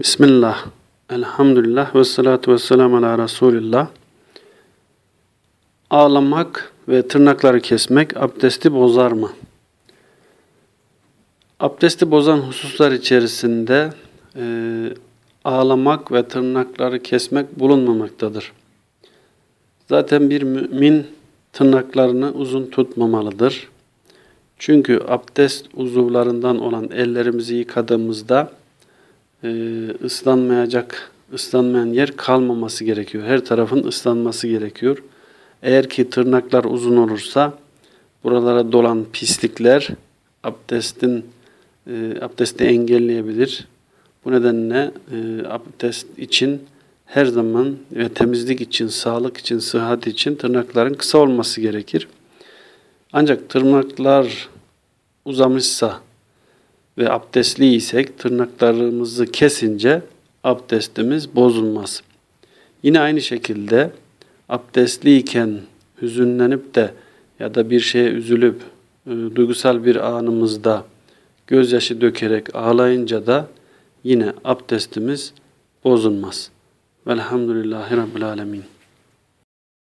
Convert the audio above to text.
Bismillah, elhamdülillah ve salatu ve selamu ala Resulillah. Ağlamak ve tırnakları kesmek abdesti bozar mı? Abdesti bozan hususlar içerisinde e, ağlamak ve tırnakları kesmek bulunmamaktadır. Zaten bir mümin tırnaklarını uzun tutmamalıdır. Çünkü abdest uzuvlarından olan ellerimizi yıkadığımızda ıslanmayacak, ıslanmayan yer kalmaması gerekiyor. Her tarafın ıslanması gerekiyor. Eğer ki tırnaklar uzun olursa buralara dolan pislikler abdestin e, abdesti engelleyebilir. Bu nedenle e, abdest için her zaman ve temizlik için, sağlık için, sıhhat için tırnakların kısa olması gerekir. Ancak tırnaklar uzamışsa ve abdestli isek tırnaklarımızı kesince abdestimiz bozulmaz. Yine aynı şekilde abdestliyken hüzünlenip de ya da bir şeye üzülüp e, duygusal bir anımızda gözyaşı dökerek ağlayınca da yine abdestimiz bozulmaz. Velhamdülillahi Rabbil Alemin.